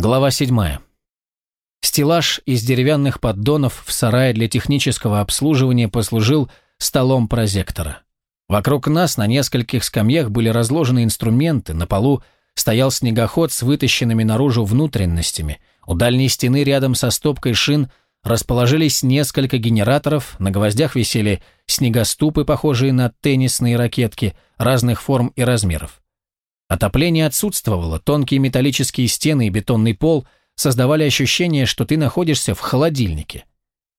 Глава 7. Стеллаж из деревянных поддонов в сарае для технического обслуживания послужил столом прозектора. Вокруг нас на нескольких скамьях были разложены инструменты, на полу стоял снегоход с вытащенными наружу внутренностями, у дальней стены рядом со стопкой шин расположились несколько генераторов, на гвоздях висели снегоступы, похожие на теннисные ракетки разных форм и размеров. Отопление отсутствовало, тонкие металлические стены и бетонный пол создавали ощущение, что ты находишься в холодильнике.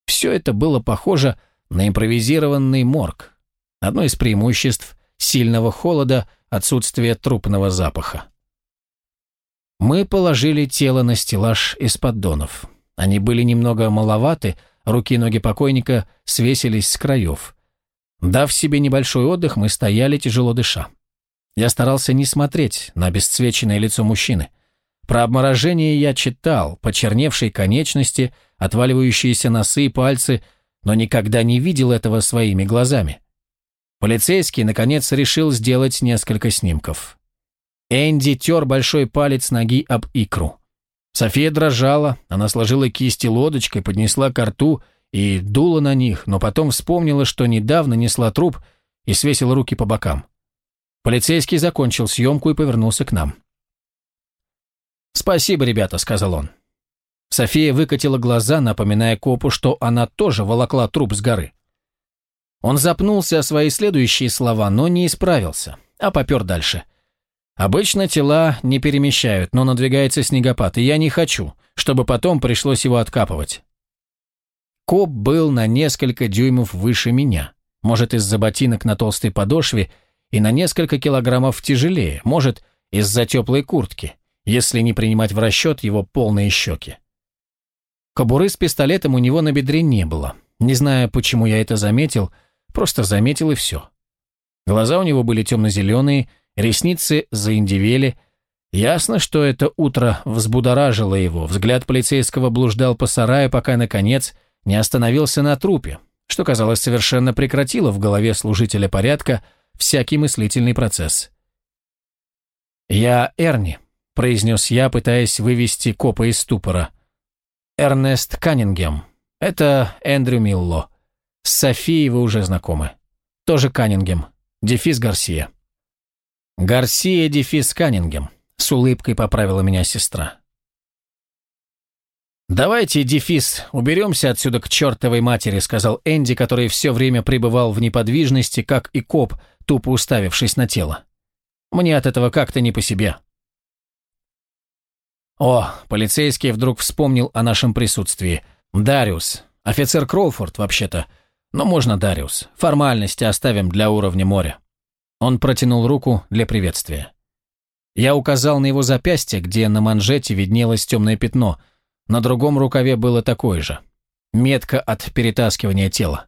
Все это было похоже на импровизированный морг. Одно из преимуществ сильного холода – отсутствие трупного запаха. Мы положили тело на стеллаж из поддонов. Они были немного маловаты, руки и ноги покойника свесились с краев. Дав себе небольшой отдых, мы стояли, тяжело дыша. Я старался не смотреть на обесцвеченное лицо мужчины. Про обморожение я читал, почерневшие конечности, отваливающиеся носы и пальцы, но никогда не видел этого своими глазами. Полицейский, наконец, решил сделать несколько снимков. Энди тер большой палец ноги об икру. София дрожала, она сложила кисти лодочкой, поднесла ко рту и дула на них, но потом вспомнила, что недавно несла труп и свесила руки по бокам. Полицейский закончил съемку и повернулся к нам. «Спасибо, ребята», — сказал он. София выкатила глаза, напоминая копу, что она тоже волокла труп с горы. Он запнулся о свои следующие слова, но не исправился, а попер дальше. «Обычно тела не перемещают, но надвигается снегопад, и я не хочу, чтобы потом пришлось его откапывать». Коп был на несколько дюймов выше меня, может, из-за ботинок на толстой подошве — и на несколько килограммов тяжелее, может, из-за теплой куртки, если не принимать в расчет его полные щеки. Кобуры с пистолетом у него на бедре не было. Не знаю, почему я это заметил, просто заметил и все. Глаза у него были темно-зеленые, ресницы заиндивели. Ясно, что это утро взбудоражило его. Взгляд полицейского блуждал по сараю, пока, наконец, не остановился на трупе, что, казалось, совершенно прекратило в голове служителя порядка – всякий мыслительный процесс. «Я Эрни», — произнес я, пытаясь вывести копа из ступора. «Эрнест Каннингем. Это Эндрю Милло. С Софией вы уже знакомы. Тоже Каннингем. Дефис Гарсия». «Гарсия Дефис Каннингем», — с улыбкой поправила меня сестра. «Давайте, Дефис, уберемся отсюда к чертовой матери», — сказал Энди, который все время пребывал в неподвижности, как и коп, тупо уставившись на тело. Мне от этого как-то не по себе. О, полицейский вдруг вспомнил о нашем присутствии. Дариус. Офицер Кроуфорд, вообще-то. Но можно Дариус. Формальности оставим для уровня моря. Он протянул руку для приветствия. Я указал на его запястье, где на манжете виднелось темное пятно. На другом рукаве было такое же. Метка от перетаскивания тела.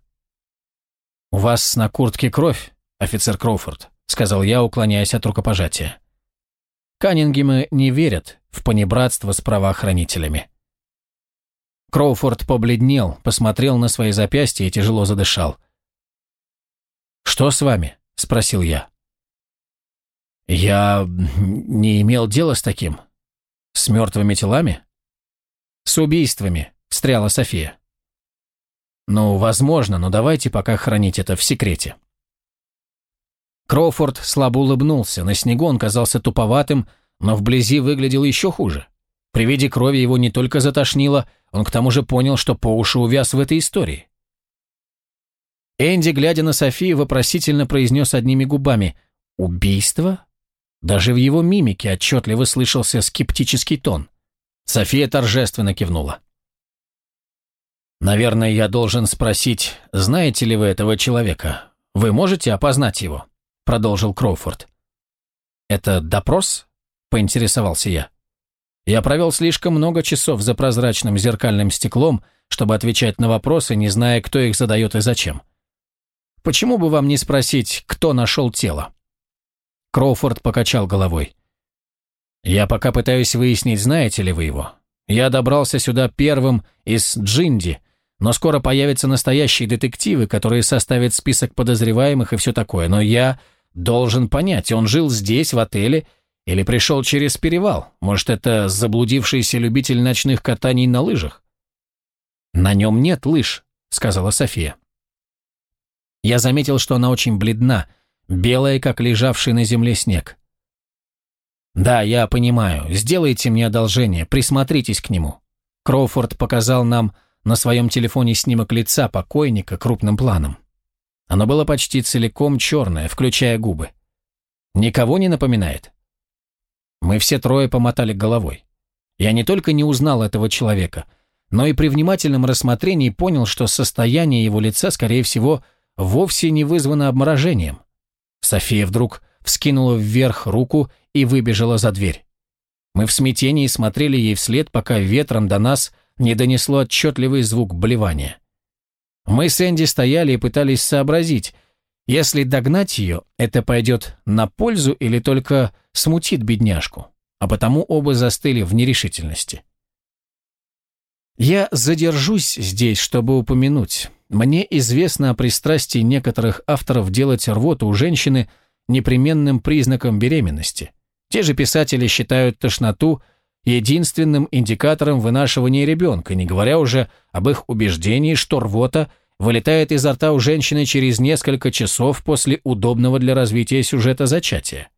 «У вас на куртке кровь?» Офицер Кроуфорд», — сказал я, уклоняясь от рукопожатия. Каннингемы не верят в понебратство с правоохранителями. Кроуфорд побледнел, посмотрел на свои запястья и тяжело задышал. «Что с вами?» — спросил я. «Я не имел дела с таким. С мертвыми телами?» «С убийствами», — встряла София. «Ну, возможно, но давайте пока хранить это в секрете». Кроуфорд слабо улыбнулся, на снегу он казался туповатым, но вблизи выглядел еще хуже. При виде крови его не только затошнило, он к тому же понял, что по уши увяз в этой истории. Энди, глядя на Софию, вопросительно произнес одними губами «Убийство?» Даже в его мимике отчетливо слышался скептический тон. София торжественно кивнула. «Наверное, я должен спросить, знаете ли вы этого человека? Вы можете опознать его?» — продолжил Кроуфорд. «Это допрос?» — поинтересовался я. Я провел слишком много часов за прозрачным зеркальным стеклом, чтобы отвечать на вопросы, не зная, кто их задает и зачем. Почему бы вам не спросить, кто нашел тело? Кроуфорд покачал головой. Я пока пытаюсь выяснить, знаете ли вы его. Я добрался сюда первым из Джинди, но скоро появятся настоящие детективы, которые составят список подозреваемых и все такое. Но я должен понять, он жил здесь, в отеле, Или пришел через перевал? Может, это заблудившийся любитель ночных катаний на лыжах? На нем нет лыж, сказала София. Я заметил, что она очень бледна, белая, как лежавший на земле снег. «Да, я понимаю. Сделайте мне одолжение, присмотритесь к нему». Кроуфорд показал нам на своем телефоне снимок лица покойника крупным планом. Оно было почти целиком черное, включая губы. Никого не напоминает? Мы все трое помотали головой. Я не только не узнал этого человека, но и при внимательном рассмотрении понял, что состояние его лица, скорее всего, вовсе не вызвано обморожением. София вдруг вскинула вверх руку и выбежала за дверь. Мы в смятении смотрели ей вслед, пока ветром до нас не донесло отчетливый звук блевания. Мы с Энди стояли и пытались сообразить, если догнать ее, это пойдет на пользу или только смутит бедняжку, а потому оба застыли в нерешительности. Я задержусь здесь, чтобы упомянуть. Мне известно о пристрастии некоторых авторов делать рвоту у женщины непременным признаком беременности. Те же писатели считают тошноту единственным индикатором вынашивания ребенка, не говоря уже об их убеждении, что рвота вылетает изо рта у женщины через несколько часов после удобного для развития сюжета зачатия.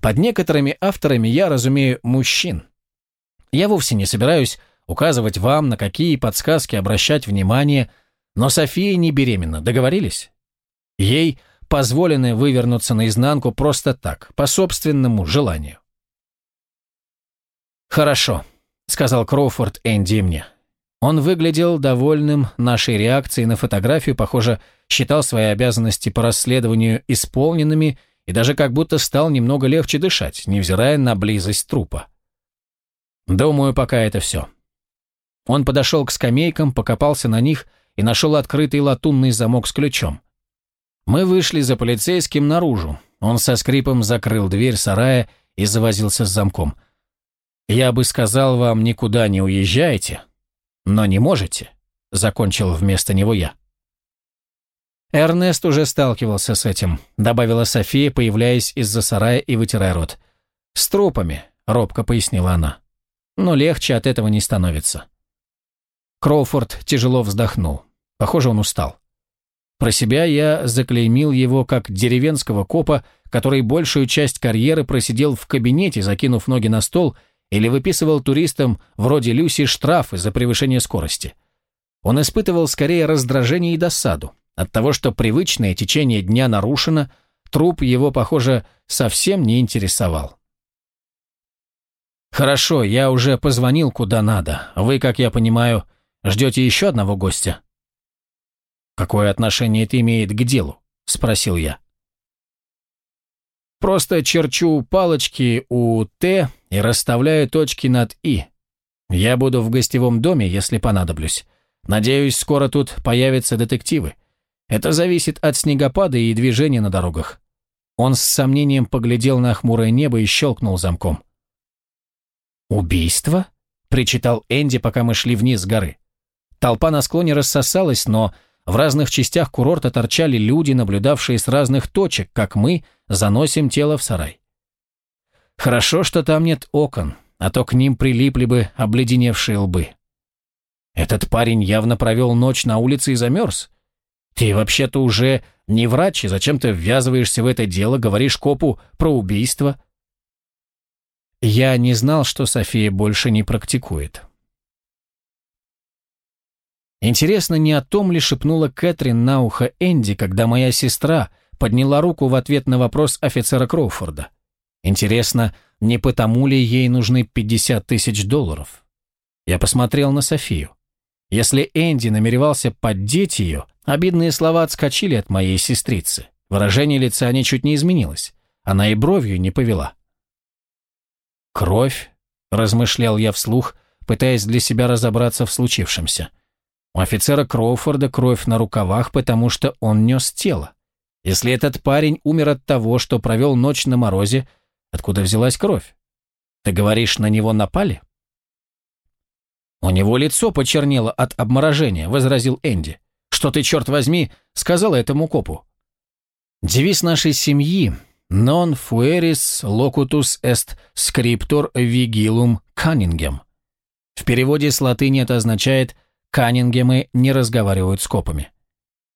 Под некоторыми авторами я разумею мужчин. Я вовсе не собираюсь указывать вам, на какие подсказки обращать внимание, но София не беременна, договорились? Ей позволено вывернуться наизнанку просто так, по собственному желанию. «Хорошо», — сказал Кроуфорд Энди мне. Он выглядел довольным нашей реакцией на фотографию, похоже, считал свои обязанности по расследованию исполненными и даже как будто стал немного легче дышать, невзирая на близость трупа. Думаю, пока это все. Он подошел к скамейкам, покопался на них и нашел открытый латунный замок с ключом. Мы вышли за полицейским наружу. Он со скрипом закрыл дверь сарая и завозился с замком. «Я бы сказал вам, никуда не уезжайте, но не можете», — закончил вместо него я. Эрнест уже сталкивался с этим, добавила София, появляясь из-за сарая и вытирая рот. «С трупами», — робко пояснила она. «Но легче от этого не становится». Кроуфорд тяжело вздохнул. Похоже, он устал. Про себя я заклеймил его как деревенского копа, который большую часть карьеры просидел в кабинете, закинув ноги на стол, или выписывал туристам вроде Люси штрафы за превышение скорости. Он испытывал скорее раздражение и досаду. От того, что привычное течение дня нарушено, труп его, похоже, совсем не интересовал. «Хорошо, я уже позвонил куда надо. Вы, как я понимаю, ждете еще одного гостя?» «Какое отношение это имеет к делу?» – спросил я. «Просто черчу палочки у «Т» и расставляю точки над «И». Я буду в гостевом доме, если понадоблюсь. Надеюсь, скоро тут появятся детективы. Это зависит от снегопада и движения на дорогах». Он с сомнением поглядел на хмурое небо и щелкнул замком. «Убийство?» – причитал Энди, пока мы шли вниз с горы. Толпа на склоне рассосалась, но в разных частях курорта торчали люди, наблюдавшие с разных точек, как мы заносим тело в сарай. Хорошо, что там нет окон, а то к ним прилипли бы обледеневшие лбы. Этот парень явно провел ночь на улице и замерз. Ты вообще-то уже не врач, и зачем ты ввязываешься в это дело, говоришь копу про убийство? Я не знал, что София больше не практикует. Интересно, не о том ли шепнула Кэтрин на ухо Энди, когда моя сестра подняла руку в ответ на вопрос офицера Кроуфорда? Интересно, не потому ли ей нужны 50 тысяч долларов? Я посмотрел на Софию. Если Энди намеревался поддеть ее, обидные слова отскочили от моей сестрицы. Выражение лица ничуть не изменилось. Она и бровью не повела. «Кровь?» – размышлял я вслух, пытаясь для себя разобраться в случившемся – у офицера Кроуфорда кровь на рукавах, потому что он нес тело. Если этот парень умер от того, что провел ночь на морозе, откуда взялась кровь? Ты говоришь, на него напали? У него лицо почернело от обморожения, возразил Энди. Что ты, черт возьми, сказала этому копу? Девиз нашей семьи non fueris locutus est scriptor vigilum Каннингем. В переводе с латыни это означает «Каннингемы не разговаривают с копами».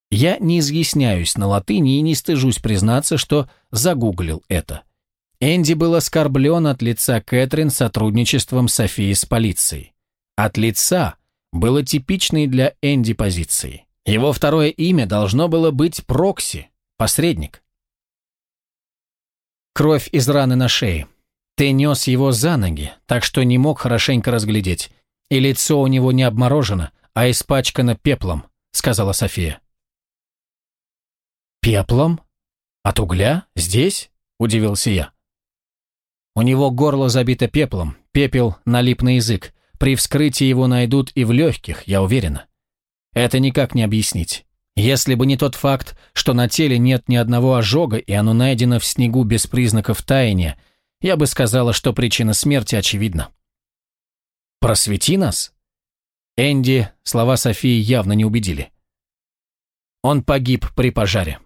Я не изъясняюсь на латыни и не стыжусь признаться, что загуглил это. Энди был оскорблен от лица Кэтрин сотрудничеством Софии с полицией. От лица было типичной для Энди позицией. Его второе имя должно было быть Прокси, посредник. Кровь из раны на шее. Ты нес его за ноги, так что не мог хорошенько разглядеть. И лицо у него не обморожено, а испачкано пеплом, сказала София. «Пеплом? От угля? Здесь?» – удивился я. У него горло забито пеплом, пепел налип на язык. При вскрытии его найдут и в легких, я уверена. Это никак не объяснить. Если бы не тот факт, что на теле нет ни одного ожога и оно найдено в снегу без признаков таяния, я бы сказала, что причина смерти очевидна. «Просвети нас?» Энди слова Софии явно не убедили. Он погиб при пожаре.